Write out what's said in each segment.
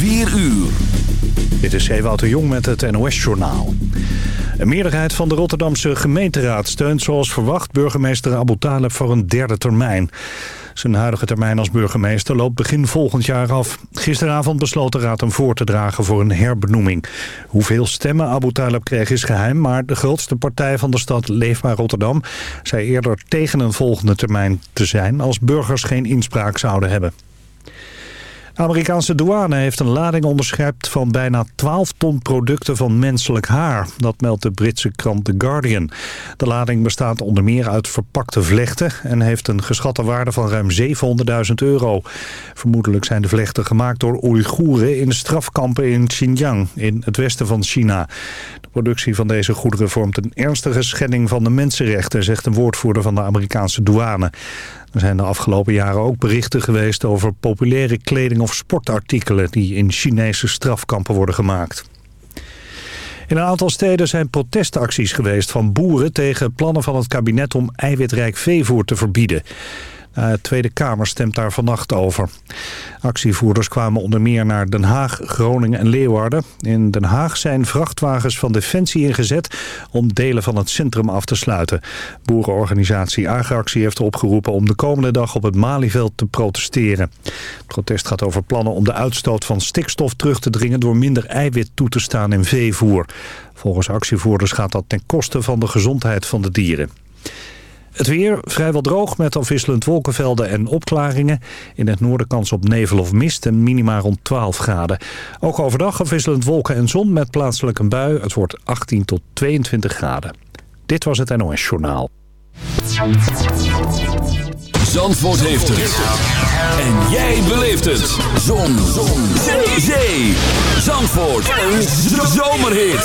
4 uur. Dit is Ewout de Jong met het NOS-journaal. Een meerderheid van de Rotterdamse gemeenteraad steunt zoals verwacht burgemeester Abu Taleb voor een derde termijn. Zijn huidige termijn als burgemeester loopt begin volgend jaar af. Gisteravond besloot de raad hem voor te dragen voor een herbenoeming. Hoeveel stemmen Abu Talib kreeg is geheim... maar de grootste partij van de stad Leefbaar Rotterdam... zei eerder tegen een volgende termijn te zijn... als burgers geen inspraak zouden hebben. Amerikaanse douane heeft een lading onderschept van bijna 12 ton producten van menselijk haar. Dat meldt de Britse krant The Guardian. De lading bestaat onder meer uit verpakte vlechten en heeft een geschatte waarde van ruim 700.000 euro. Vermoedelijk zijn de vlechten gemaakt door Oeigoeren in strafkampen in Xinjiang in het westen van China. De productie van deze goederen vormt een ernstige schending van de mensenrechten, zegt een woordvoerder van de Amerikaanse douane. Er zijn de afgelopen jaren ook berichten geweest over populaire kleding of sportartikelen die in Chinese strafkampen worden gemaakt. In een aantal steden zijn protestacties geweest van boeren tegen plannen van het kabinet om eiwitrijk veevoer te verbieden. De Tweede Kamer stemt daar vannacht over. Actievoerders kwamen onder meer naar Den Haag, Groningen en Leeuwarden. In Den Haag zijn vrachtwagens van Defensie ingezet om delen van het centrum af te sluiten. Boerenorganisatie Agractie heeft opgeroepen om de komende dag op het Malieveld te protesteren. Het protest gaat over plannen om de uitstoot van stikstof terug te dringen door minder eiwit toe te staan in veevoer. Volgens actievoerders gaat dat ten koste van de gezondheid van de dieren. Het weer vrijwel droog met afwisselend wolkenvelden en opklaringen. In het noorden kans op nevel of mist en minima rond 12 graden. Ook overdag afwisselend wolken en zon met plaatselijk een bui. Het wordt 18 tot 22 graden. Dit was het NOS Journaal. Zandvoort heeft het. En jij beleeft het. Zon. zon. Zee. Zandvoort. Een zomerhit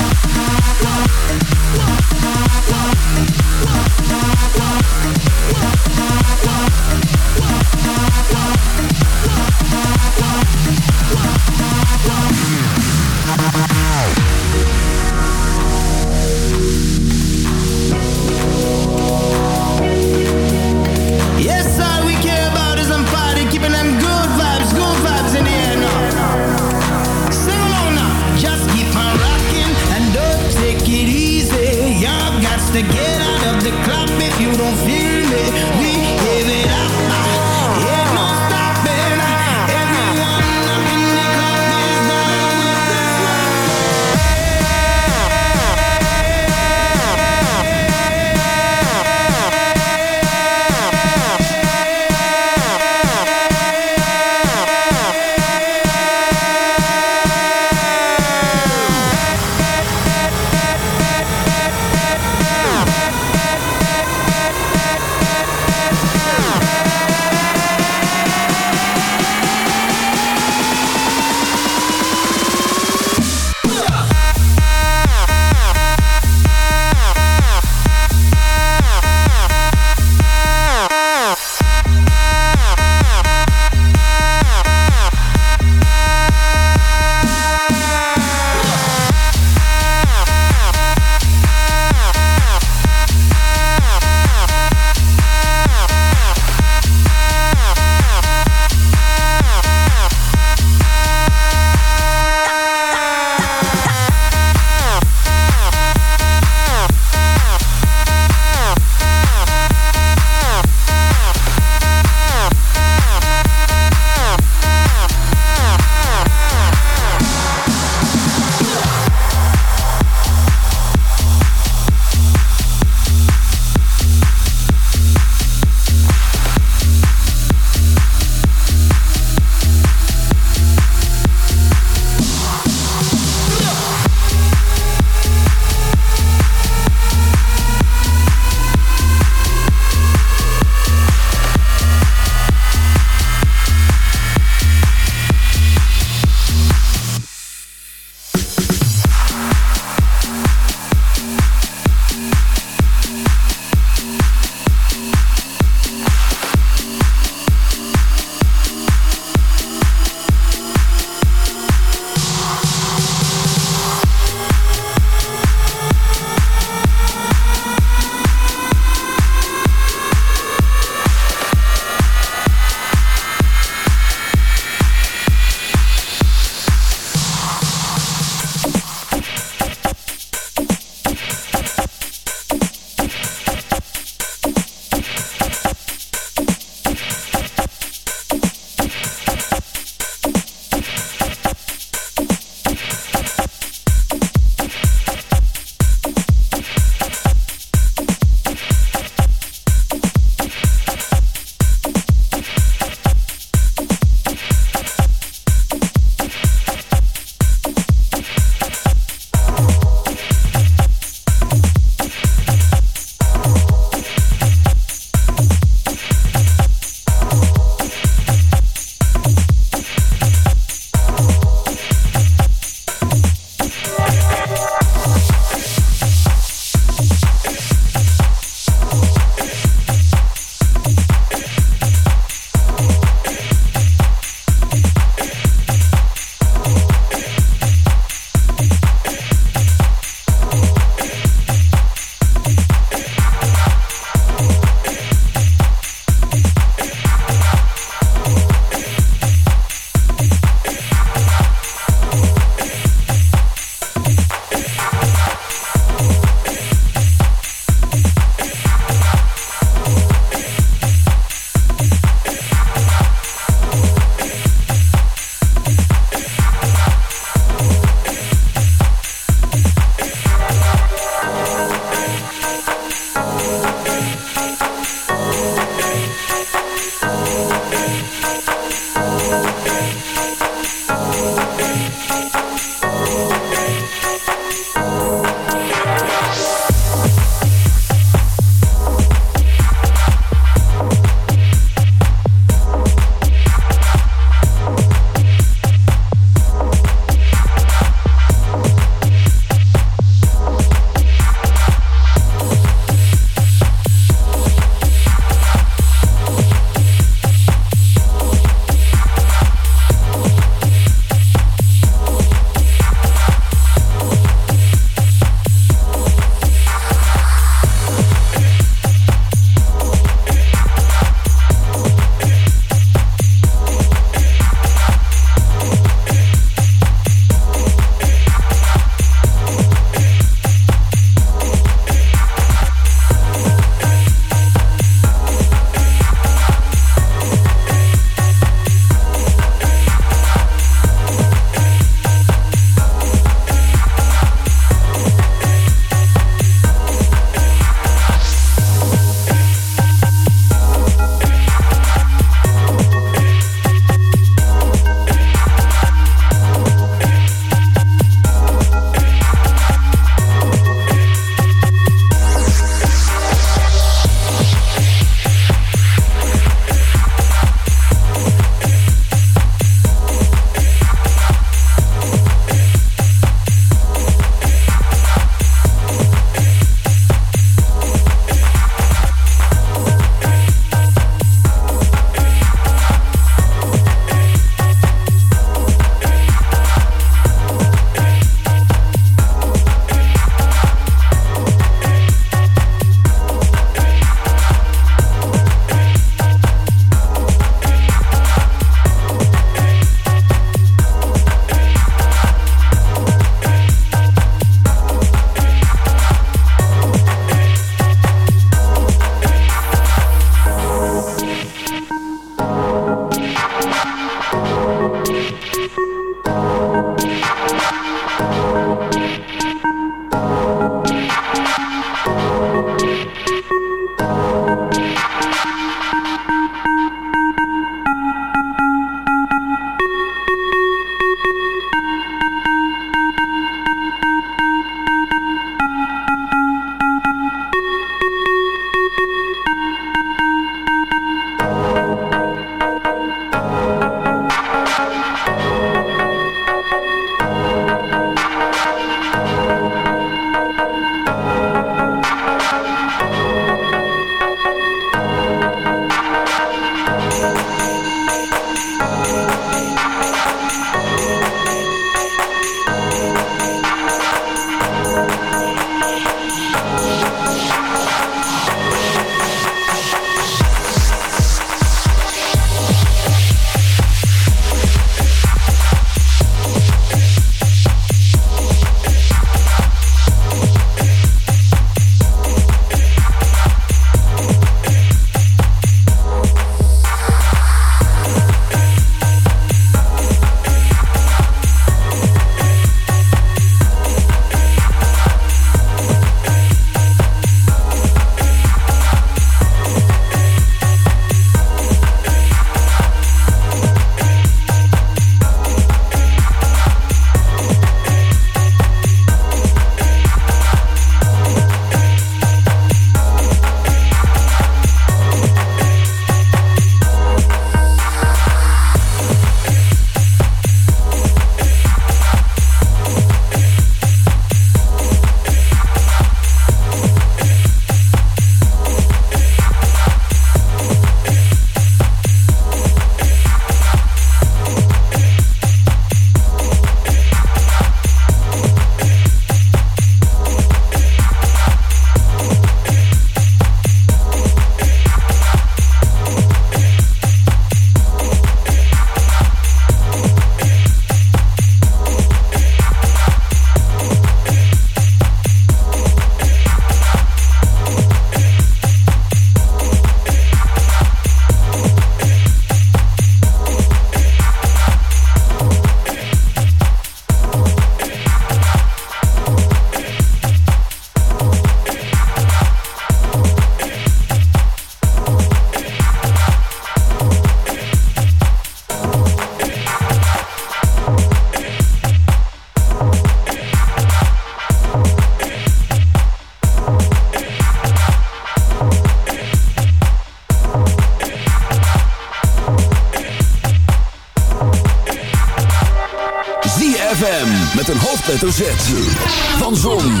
Hoofdletter. Van Zon,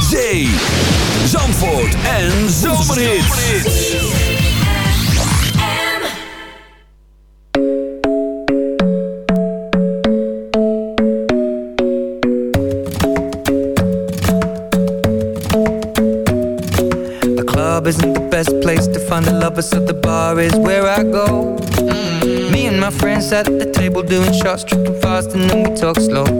Zee, Zandvoort en. The club isn't the best place to find the lovers, so the bar is where I go. Me and my friends at the table doing shots, tripping fast, and then we talk slow.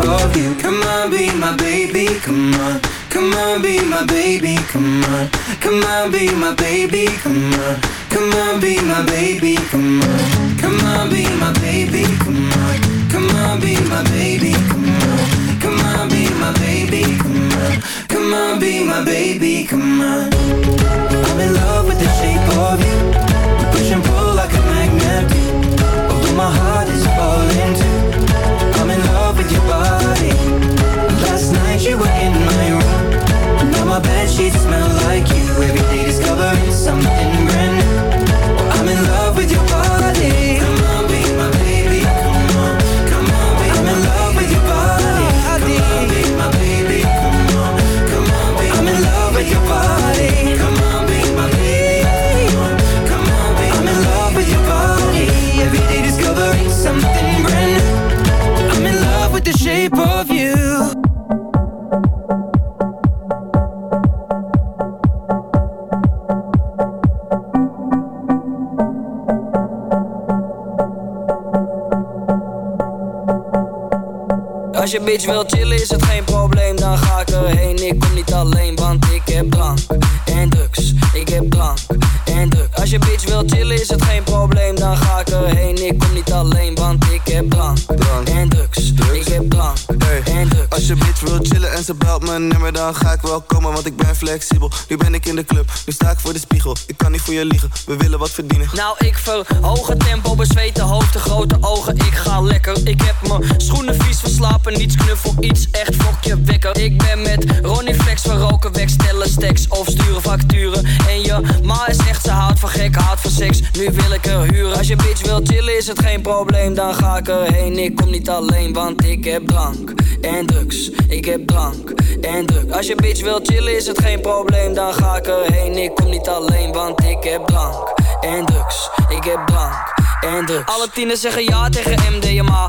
of you. Come on, be my baby, come on. Come on, be my baby, come on. Come on, be my baby, come on. Come on, be my baby, come on. Come on, be my baby, come on. Come on, be my baby, come on. Come on, be my baby, come on. Come on, be my baby, come on. I'm in love nu sta ik voor de spiegel Ik kan niet voor je liegen, we willen wat verdienen Nou, ik verhoog het tempo, hoofd, de grote ogen. Ik ga lekker. Ik heb mijn schoenen vies verslapen, niets knuffel, iets echt fokje wekker. Ik ben met Ronnie Flex, we roken weg, stellen stacks of sturen facturen. En je ma is echt, ze houdt van gek, haat van seks, nu wil ik er is het geen probleem, dan ga ik erheen. Ik kom niet alleen, want ik heb drank en drugs. Ik heb drank en drugs Als je bitch wil chillen is het geen probleem, dan ga ik erheen. Ik kom niet alleen, want ik heb drank en drugs. Ik heb drank Alle tienen zeggen ja tegen MDMA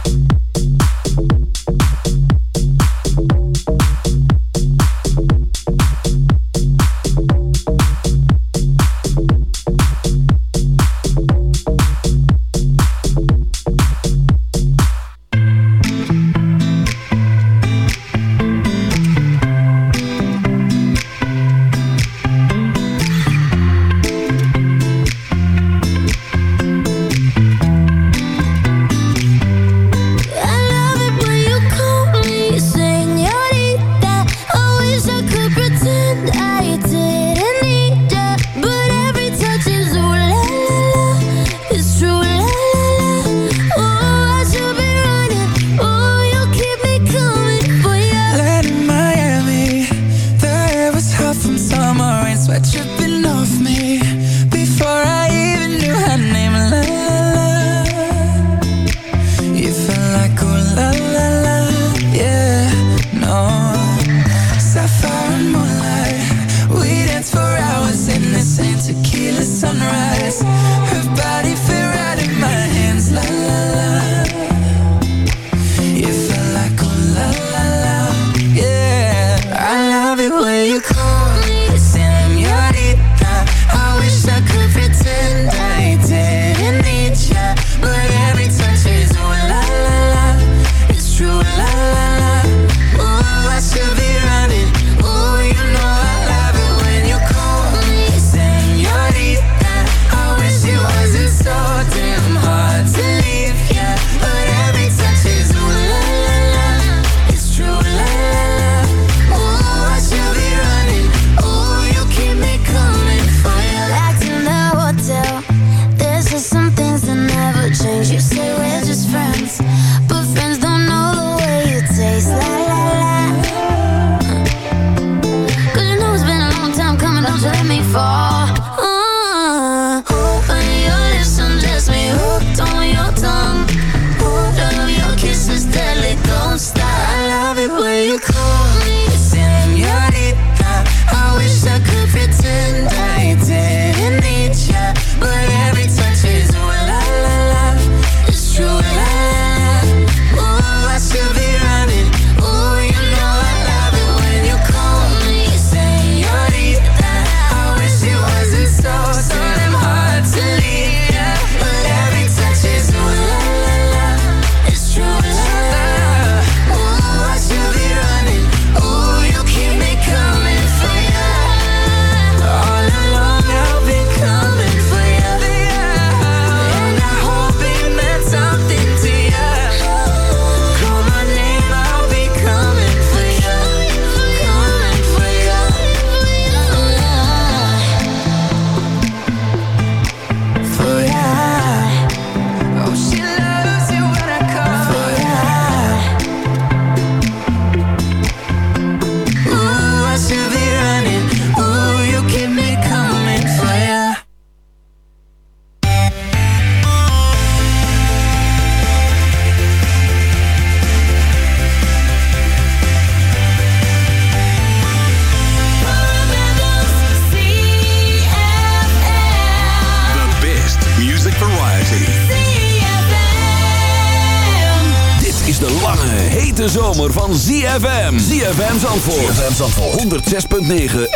106.9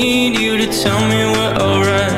need you to tell me we're alright.